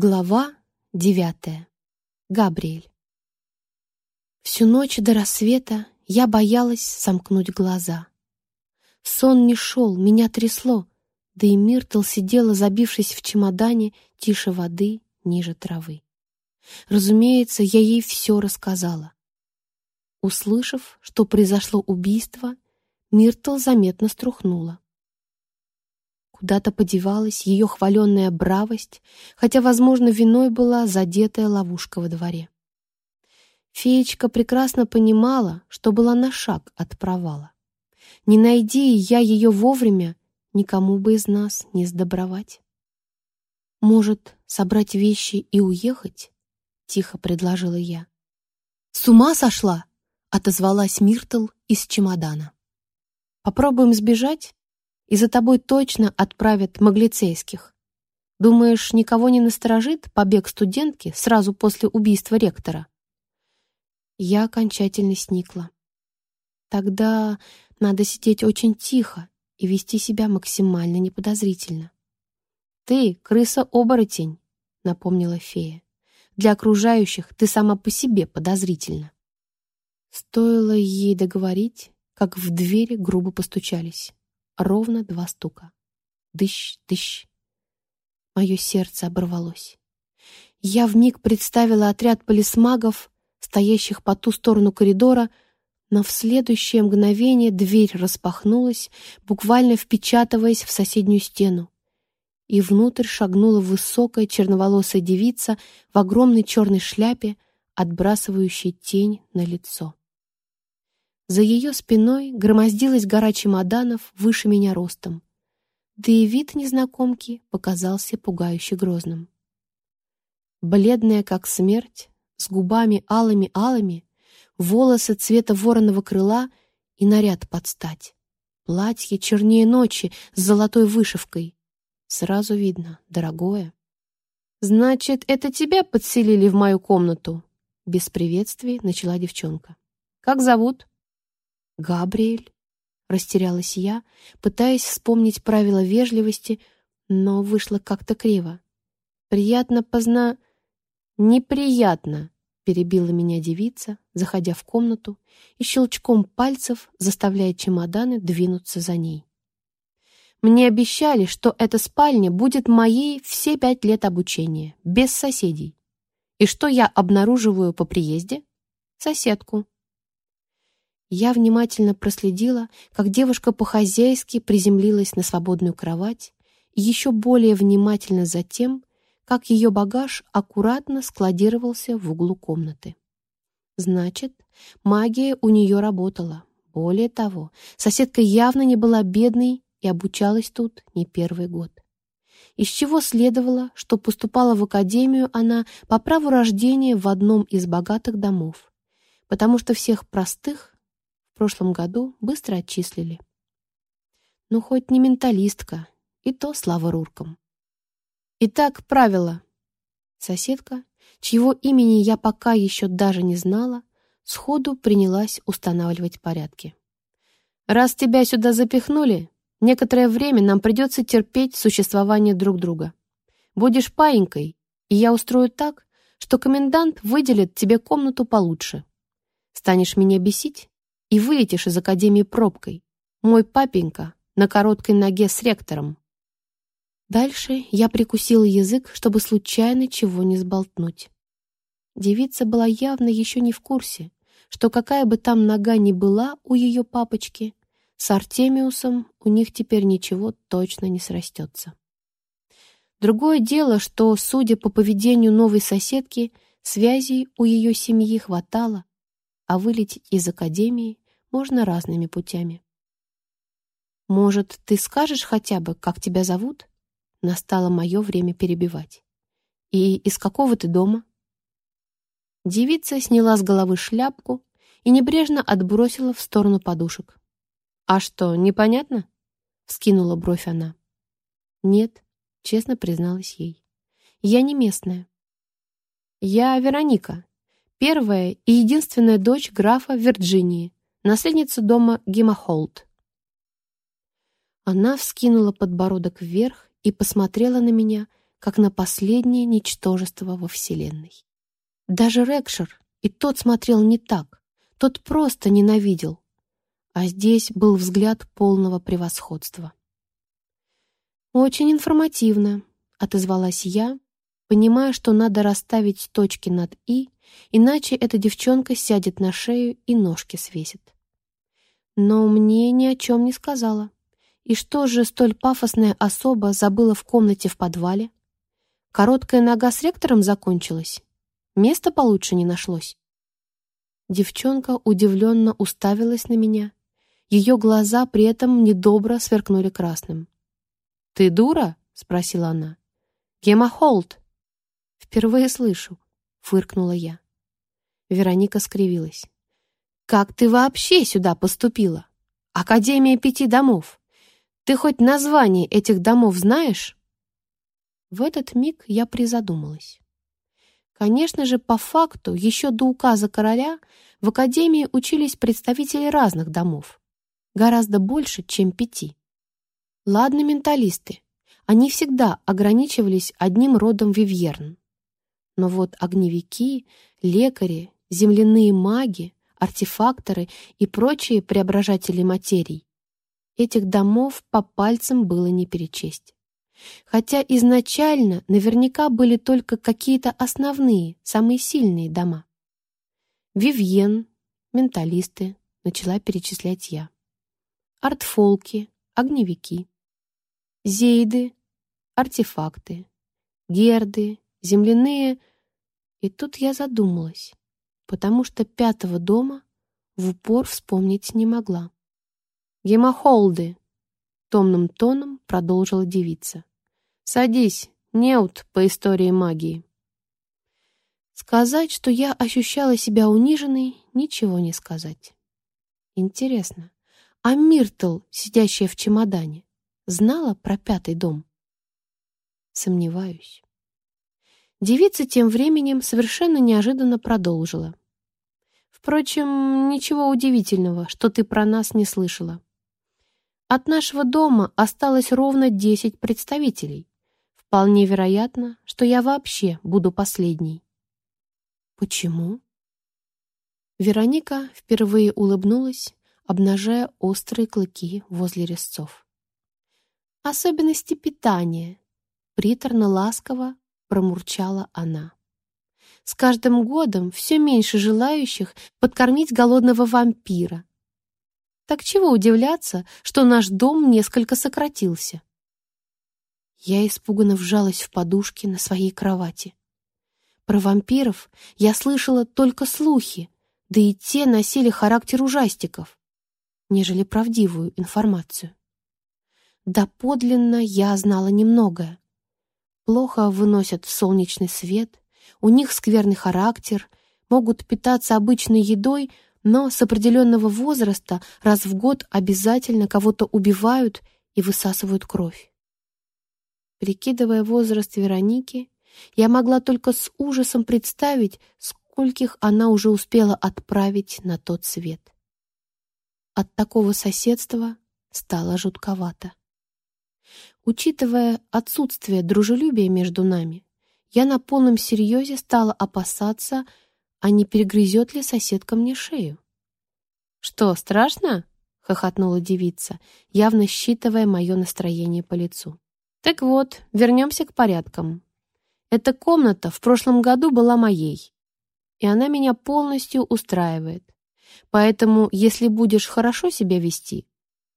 Глава девятая. Габриэль. Всю ночь до рассвета я боялась сомкнуть глаза. Сон не шел, меня трясло, да и Миртл сидела, забившись в чемодане, тише воды, ниже травы. Разумеется, я ей все рассказала. Услышав, что произошло убийство, Миртл заметно струхнула. Куда-то подевалась ее хваленная бравость, хотя, возможно, виной была задетая ловушка во дворе. Феечка прекрасно понимала, что была на шаг от провала. Не найди я ее вовремя, никому бы из нас не сдобровать. «Может, собрать вещи и уехать?» — тихо предложила я. «С ума сошла!» — отозвалась Миртл из чемодана. «Попробуем сбежать?» И за тобой точно отправят маглицейских. Думаешь, никого не насторожит побег студентки сразу после убийства ректора?» Я окончательно сникла. «Тогда надо сидеть очень тихо и вести себя максимально неподозрительно». «Ты — крыса-оборотень», — напомнила фея. «Для окружающих ты сама по себе подозрительна». Стоило ей договорить, как в двери грубо постучались. Ровно два стука. Дыщ, дыщ. Мое сердце оборвалось. Я вмиг представила отряд полисмагов, стоящих по ту сторону коридора, но в следующее мгновение дверь распахнулась, буквально впечатываясь в соседнюю стену. И внутрь шагнула высокая черноволосая девица в огромной черной шляпе, отбрасывающей тень на лицо. За ее спиной громоздилась гора чемоданов выше меня ростом. Да и вид незнакомки показался пугающе грозным. Бледная, как смерть, с губами алыми-алыми, волосы цвета вороного крыла и наряд под стать. Платье чернее ночи с золотой вышивкой. Сразу видно, дорогое. «Значит, это тебя подселили в мою комнату?» Без приветствий начала девчонка. «Как зовут?» «Габриэль?» — растерялась я, пытаясь вспомнить правила вежливости, но вышло как-то криво. «Приятно позна...» «Неприятно!» — перебила меня девица, заходя в комнату и щелчком пальцев заставляя чемоданы двинуться за ней. «Мне обещали, что эта спальня будет моей все пять лет обучения, без соседей. И что я обнаруживаю по приезде? Соседку, я внимательно проследила, как девушка по-хозяйски приземлилась на свободную кровать, и еще более внимательно за тем, как ее багаж аккуратно складировался в углу комнаты. Значит, магия у нее работала. Более того, соседка явно не была бедной и обучалась тут не первый год. Из чего следовало, что поступала в академию она по праву рождения в одном из богатых домов, потому что всех простых прошлом году быстро отчислили. Ну, хоть не менталистка, и то слава руркам. Итак, правило. Соседка, чьего имени я пока еще даже не знала, сходу принялась устанавливать порядки. Раз тебя сюда запихнули, некоторое время нам придется терпеть существование друг друга. Будешь паинькой, и я устрою так, что комендант выделит тебе комнату получше. Станешь меня бесить, и вылетишь из академии пробкой. Мой папенька на короткой ноге с ректором. Дальше я прикусила язык, чтобы случайно чего не сболтнуть. Девица была явно еще не в курсе, что какая бы там нога ни была у ее папочки, с Артемиусом у них теперь ничего точно не срастется. Другое дело, что, судя по поведению новой соседки, связей у ее семьи хватало, а вылететь из академии можно разными путями. «Может, ты скажешь хотя бы, как тебя зовут?» Настало мое время перебивать. «И из какого ты дома?» Девица сняла с головы шляпку и небрежно отбросила в сторону подушек. «А что, непонятно?» — вскинула бровь она. «Нет», — честно призналась ей. «Я не местная». «Я Вероника, Первая и единственная дочь графа Вирджинии, наследница дома Гимахолд. Она вскинула подбородок вверх и посмотрела на меня, как на последнее ничтожество во Вселенной. Даже Рекшер, и тот смотрел не так, тот просто ненавидел, а здесь был взгляд полного превосходства. «Очень информативно», — отозвалась я, понимая, что надо расставить точки над «и», иначе эта девчонка сядет на шею и ножки свесит. Но мне ни о чем не сказала. И что же столь пафосная особа забыла в комнате в подвале? Короткая нога с ректором закончилась? Места получше не нашлось? Девчонка удивленно уставилась на меня. Ее глаза при этом недобро сверкнули красным. «Ты дура?» — спросила она. «Гема Холт!» «Впервые слышу», — фыркнула я. Вероника скривилась. «Как ты вообще сюда поступила? Академия пяти домов. Ты хоть название этих домов знаешь?» В этот миг я призадумалась. Конечно же, по факту, еще до указа короля в Академии учились представители разных домов. Гораздо больше, чем пяти. Ладно, менталисты. Они всегда ограничивались одним родом вивьерн. Но вот огневики, лекари, земляные маги, артефакторы и прочие преображатели материй Этих домов по пальцам было не перечесть. Хотя изначально наверняка были только какие-то основные, самые сильные дома. Вивьен, менталисты, начала перечислять я. Артфолки, огневики. Зейды, артефакты. Герды, земляные. И тут я задумалась, потому что пятого дома в упор вспомнить не могла. «Гемохолды!» — томным тоном продолжила девица. «Садись, неут по истории магии». Сказать, что я ощущала себя униженной, ничего не сказать. Интересно, а Миртл, сидящая в чемодане, знала про пятый дом? Сомневаюсь. Девица тем временем совершенно неожиданно продолжила. «Впрочем, ничего удивительного, что ты про нас не слышала. От нашего дома осталось ровно десять представителей. Вполне вероятно, что я вообще буду последней. Почему? Вероника впервые улыбнулась, обнажая острые клыки возле резцов. Особенности питания, приторно-ласково промурчала она. С каждым годом все меньше желающих подкормить голодного вампира, так чего удивляться, что наш дом несколько сократился? Я испуганно вжалась в подушки на своей кровати. Про вампиров я слышала только слухи, да и те носили характер ужастиков, нежели правдивую информацию. Да подлинно я знала немногое. Плохо выносят солнечный свет, у них скверный характер, могут питаться обычной едой, но с определенного возраста раз в год обязательно кого-то убивают и высасывают кровь. Прикидывая возраст Вероники, я могла только с ужасом представить, скольких она уже успела отправить на тот свет. От такого соседства стало жутковато. Учитывая отсутствие дружелюбия между нами, я на полном серьезе стала опасаться, а не перегрызет ли соседка мне шею. «Что, страшно?» — хохотнула девица, явно считывая мое настроение по лицу. «Так вот, вернемся к порядкам. Эта комната в прошлом году была моей, и она меня полностью устраивает. Поэтому, если будешь хорошо себя вести,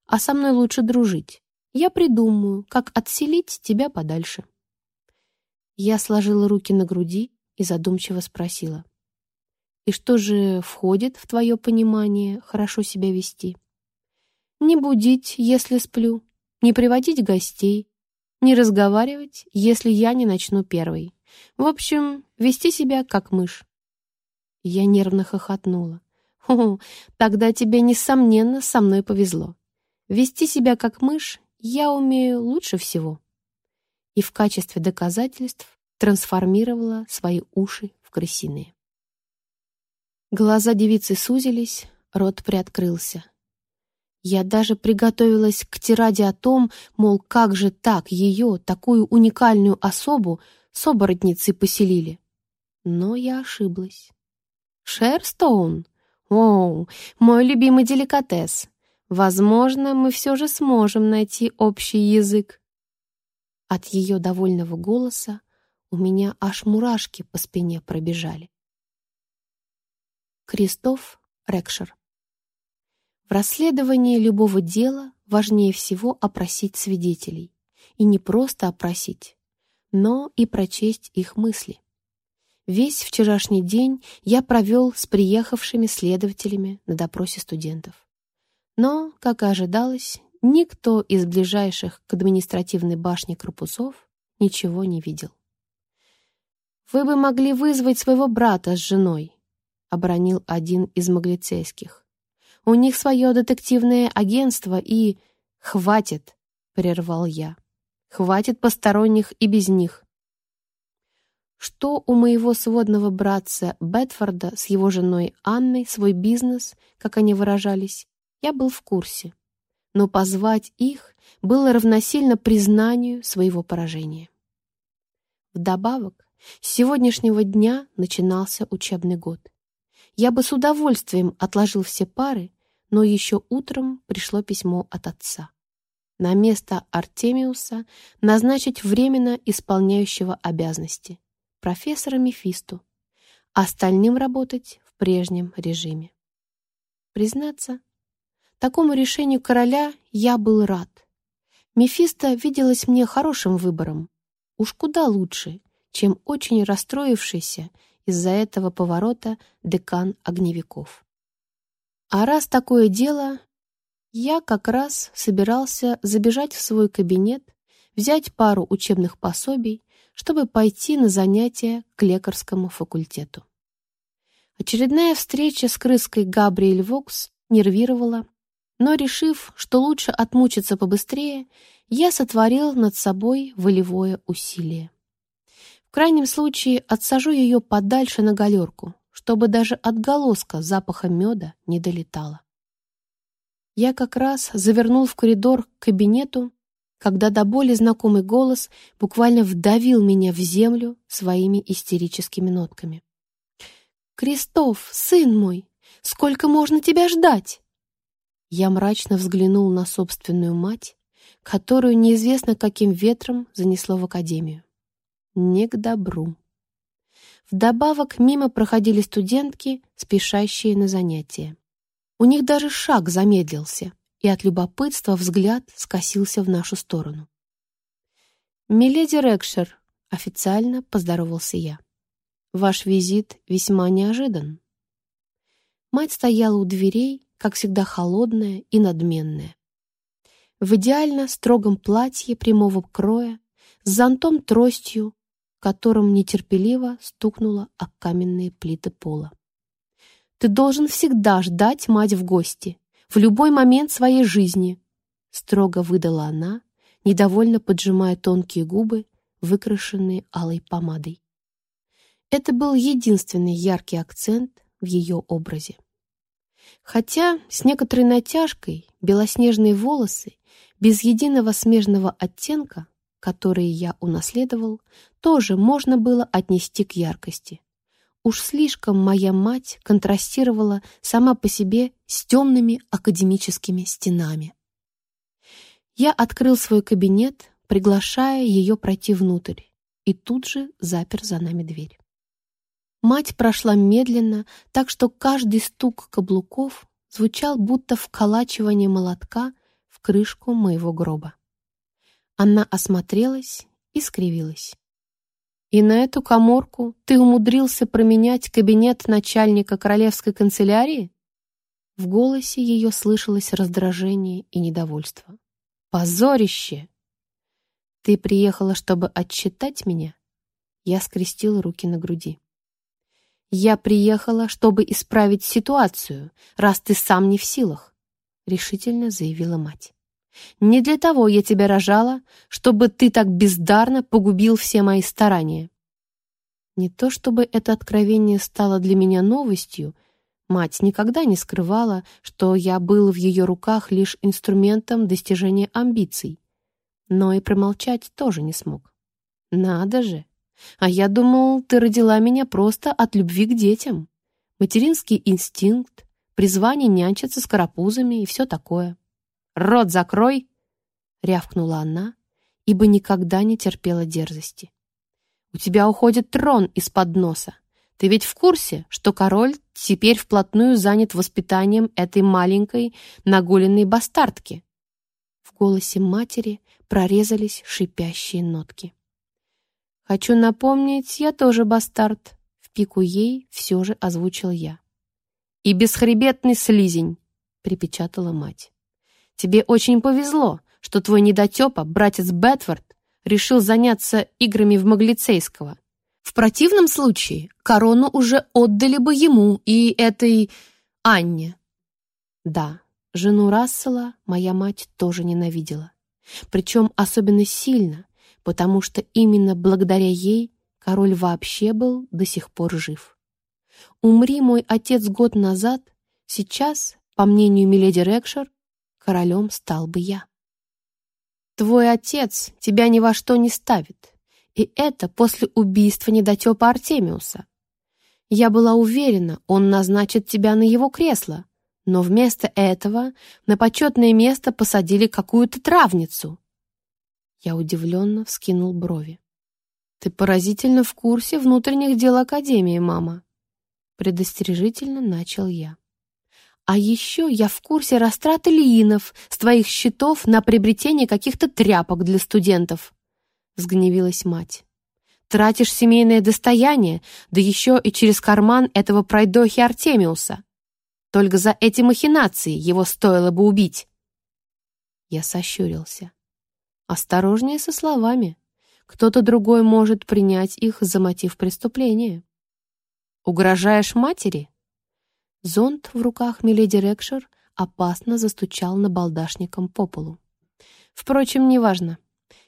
а со мной лучше дружить, я придумаю, как отселить тебя подальше». Я сложила руки на груди и задумчиво спросила. И что же входит в твое понимание хорошо себя вести? Не будить, если сплю, не приводить гостей, не разговаривать, если я не начну первой. В общем, вести себя как мышь. Я нервно хохотнула. О, тогда тебе, несомненно, со мной повезло. Вести себя как мышь я умею лучше всего. И в качестве доказательств трансформировала свои уши в крысиные. Глаза девицы сузились, рот приоткрылся. Я даже приготовилась к тираде о том, мол, как же так ее, такую уникальную особу, с оборотницей поселили. Но я ошиблась. Шерстоун? О, мой любимый деликатес. Возможно, мы все же сможем найти общий язык. От ее довольного голоса у меня аж мурашки по спине пробежали. Кристоф Рекшер В расследовании любого дела важнее всего опросить свидетелей. И не просто опросить, но и прочесть их мысли. Весь вчерашний день я провел с приехавшими следователями на допросе студентов. Но, как и ожидалось, никто из ближайших к административной башне корпусов ничего не видел. «Вы бы могли вызвать своего брата с женой», — обронил один из маглицейских. «У них свое детективное агентство и...» «Хватит», — прервал я. «Хватит посторонних и без них. Что у моего сводного братца Бетфорда с его женой Анной свой бизнес, как они выражались, я был в курсе. Но позвать их было равносильно признанию своего поражения. Вдобавок, с сегодняшнего дня начинался учебный год. Я бы с удовольствием отложил все пары, но еще утром пришло письмо от отца. На место Артемиуса назначить временно исполняющего обязанности, профессора Мефисту, остальным работать в прежнем режиме. Признаться, такому решению короля я был рад. Мефисто виделось мне хорошим выбором, уж куда лучше, чем очень расстроившийся из-за этого поворота декан огневиков. А раз такое дело, я как раз собирался забежать в свой кабинет, взять пару учебных пособий, чтобы пойти на занятия к лекарскому факультету. Очередная встреча с крыской Габриэль Вокс нервировала, но, решив, что лучше отмучиться побыстрее, я сотворил над собой волевое усилие. В крайнем случае отсажу ее подальше на галерку, чтобы даже отголоска запаха меда не долетала. Я как раз завернул в коридор к кабинету, когда до боли знакомый голос буквально вдавил меня в землю своими истерическими нотками. «Крестов, сын мой, сколько можно тебя ждать?» Я мрачно взглянул на собственную мать, которую неизвестно каким ветром занесло в академию не к добру. Вдобавок мимо проходили студентки, спешащие на занятия. У них даже шаг замедлился, и от любопытства взгляд скосился в нашу сторону. «Миледи Рекшер», — официально поздоровался я. «Ваш визит весьма неожидан». Мать стояла у дверей, как всегда холодная и надменная. В идеально строгом платье прямого кроя, с зонтом-тростью, которым нетерпеливо стукнула о каменные плиты пола. «Ты должен всегда ждать мать в гости, в любой момент своей жизни», строго выдала она, недовольно поджимая тонкие губы, выкрашенные алой помадой. Это был единственный яркий акцент в ее образе. Хотя с некоторой натяжкой белоснежные волосы без единого смежного оттенка которые я унаследовал, тоже можно было отнести к яркости. Уж слишком моя мать контрастировала сама по себе с темными академическими стенами. Я открыл свой кабинет, приглашая ее пройти внутрь, и тут же запер за нами дверь. Мать прошла медленно, так что каждый стук каблуков звучал будто вколачивание молотка в крышку моего гроба. Она осмотрелась и скривилась. «И на эту коморку ты умудрился променять кабинет начальника королевской канцелярии?» В голосе ее слышалось раздражение и недовольство. «Позорище!» «Ты приехала, чтобы отчитать меня?» Я скрестила руки на груди. «Я приехала, чтобы исправить ситуацию, раз ты сам не в силах», — решительно заявила мать. Не для того я тебя рожала, чтобы ты так бездарно погубил все мои старания. Не то чтобы это откровение стало для меня новостью, Мать никогда не скрывала, что я был в ее руках лишь инструментом достижения амбиций. Но и промолчать тоже не смог. Надо же! А я думал, ты родила меня просто от любви к детям. Материнский инстинкт, призвание нянчиться с карапузами и все такое. «Рот закрой!» — рявкнула она, ибо никогда не терпела дерзости. «У тебя уходит трон из-под носа. Ты ведь в курсе, что король теперь вплотную занят воспитанием этой маленькой нагуленной бастардки?» В голосе матери прорезались шипящие нотки. «Хочу напомнить, я тоже бастард», — в пику ей все же озвучил я. «И бесхребетный слизень», — припечатала мать. «Тебе очень повезло, что твой недотепа, братец Бетфорд, решил заняться играми в Маглицейского. В противном случае корону уже отдали бы ему и этой Анне». Да, жену Рассела моя мать тоже ненавидела. Причем особенно сильно, потому что именно благодаря ей король вообще был до сих пор жив. Умри мой отец год назад, сейчас, по мнению Миледи Рекшер, королем стал бы я. Твой отец тебя ни во что не ставит, и это после убийства недотепа Артемиуса. Я была уверена, он назначит тебя на его кресло, но вместо этого на почетное место посадили какую-то травницу. Я удивленно вскинул брови. «Ты поразительно в курсе внутренних дел Академии, мама», предостережительно начал я. «А еще я в курсе растраты лиинов с твоих счетов на приобретение каких-то тряпок для студентов», — взгневилась мать. «Тратишь семейное достояние, да еще и через карман этого пройдохи Артемиуса. Только за эти махинации его стоило бы убить». Я сощурился. «Осторожнее со словами. Кто-то другой может принять их за мотив преступления». «Угрожаешь матери?» Зонт в руках Миледи Рекшер опасно застучал на балдашником по полу. «Впрочем, неважно.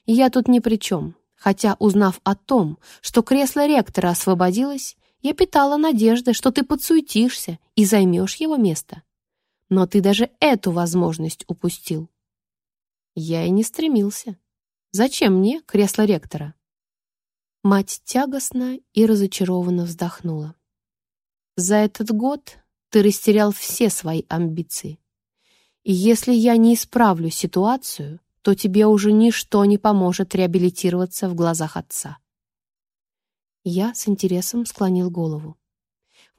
Я тут ни при чем, хотя, узнав о том, что кресло ректора освободилось, я питала надежды, что ты подсуетишься и займешь его место. Но ты даже эту возможность упустил». Я и не стремился. Зачем мне кресло ректора? Мать тягостно и разочарованно вздохнула. За этот год ты растерял все свои амбиции. И если я не исправлю ситуацию, то тебе уже ничто не поможет реабилитироваться в глазах отца. Я с интересом склонил голову.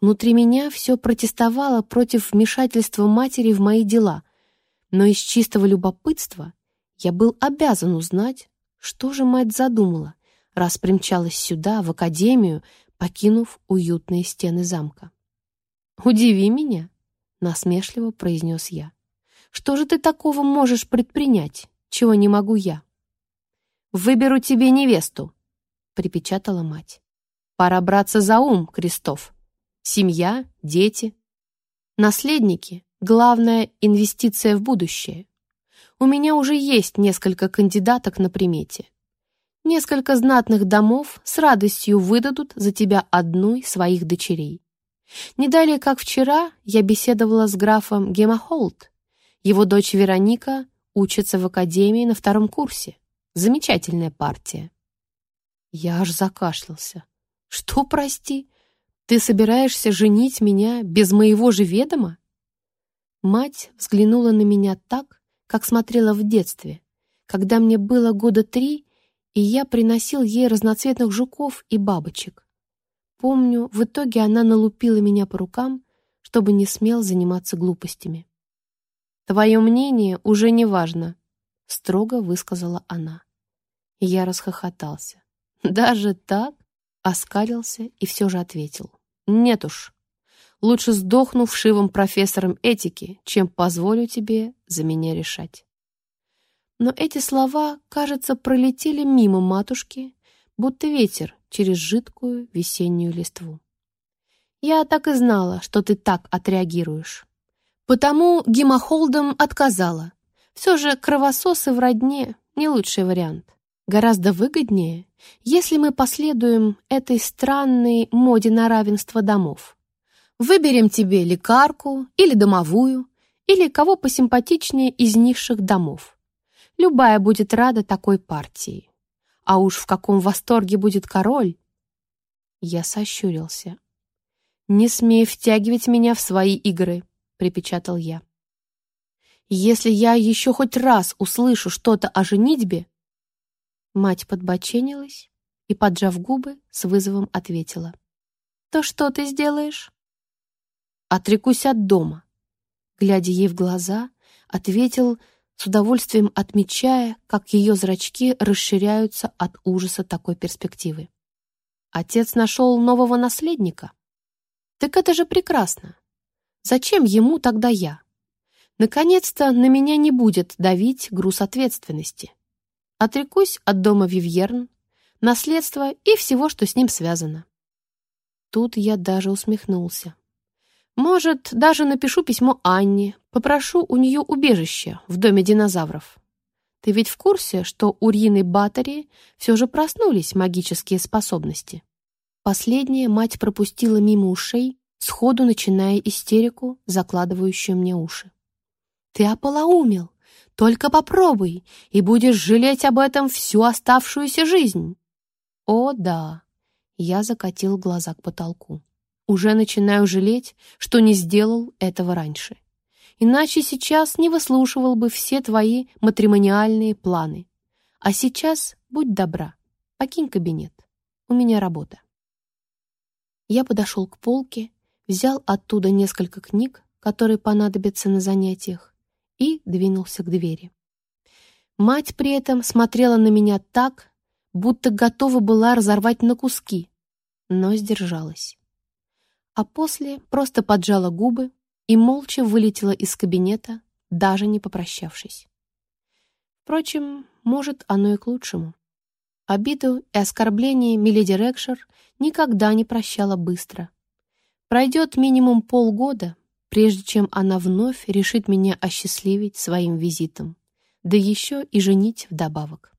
Внутри меня все протестовало против вмешательства матери в мои дела, но из чистого любопытства я был обязан узнать, что же мать задумала, раз примчалась сюда, в академию, покинув уютные стены замка. «Удиви меня», — насмешливо произнес я. «Что же ты такого можешь предпринять, чего не могу я?» «Выберу тебе невесту», — припечатала мать. «Пора браться за ум, Крестов. Семья, дети. Наследники — главная инвестиция в будущее. У меня уже есть несколько кандидаток на примете. Несколько знатных домов с радостью выдадут за тебя одну из своих дочерей. Не далее, как вчера, я беседовала с графом Гемахолд. Его дочь Вероника учится в академии на втором курсе. Замечательная партия. Я аж закашлялся. Что, прости? Ты собираешься женить меня без моего же ведома? Мать взглянула на меня так, как смотрела в детстве, когда мне было года три, и я приносил ей разноцветных жуков и бабочек. Помню, в итоге она налупила меня по рукам, чтобы не смел заниматься глупостями. «Твое мнение уже не важно», — строго высказала она. я расхохотался. «Даже так?» — оскалился и все же ответил. «Нет уж. Лучше сдохну вшивым профессором этики, чем позволю тебе за меня решать». Но эти слова, кажется, пролетели мимо матушки, будто ветер через жидкую весеннюю листву. «Я так и знала, что ты так отреагируешь. Потому Гимахолдом отказала. Все же кровососы в родне — не лучший вариант. Гораздо выгоднее, если мы последуем этой странной моде на равенство домов. Выберем тебе лекарку или домовую, или кого посимпатичнее из низших домов. Любая будет рада такой партии. А уж в каком восторге будет король!» Я сощурился. «Не смей втягивать меня в свои игры», — припечатал я. «Если я еще хоть раз услышу что-то о женитьбе...» Мать подбоченилась и, поджав губы, с вызовом ответила. «То что ты сделаешь?» «Отрекусь от дома», — глядя ей в глаза, ответил с удовольствием отмечая, как ее зрачки расширяются от ужаса такой перспективы. Отец нашел нового наследника. Так это же прекрасно. Зачем ему тогда я? Наконец-то на меня не будет давить груз ответственности. Отрекусь от дома Вивьерн, наследства и всего, что с ним связано. Тут я даже усмехнулся. Может, даже напишу письмо Анне, попрошу у нее убежище в доме динозавров. Ты ведь в курсе, что у Рины Баттери все же проснулись магические способности? Последнее мать пропустила мимо ушей, сходу начиная истерику, закладывающую мне уши. «Ты ополоумел! Только попробуй, и будешь жалеть об этом всю оставшуюся жизнь!» «О, да!» Я закатил глаза к потолку. Уже начинаю жалеть, что не сделал этого раньше. Иначе сейчас не выслушивал бы все твои матримониальные планы. А сейчас будь добра, покинь кабинет. У меня работа. Я подошел к полке, взял оттуда несколько книг, которые понадобятся на занятиях, и двинулся к двери. Мать при этом смотрела на меня так, будто готова была разорвать на куски, но сдержалась а после просто поджала губы и молча вылетела из кабинета, даже не попрощавшись. Впрочем, может, оно и к лучшему. Обиду и оскорбление Миледи Рекшер никогда не прощала быстро. Пройдет минимум полгода, прежде чем она вновь решит меня осчастливить своим визитом, да еще и женить вдобавок.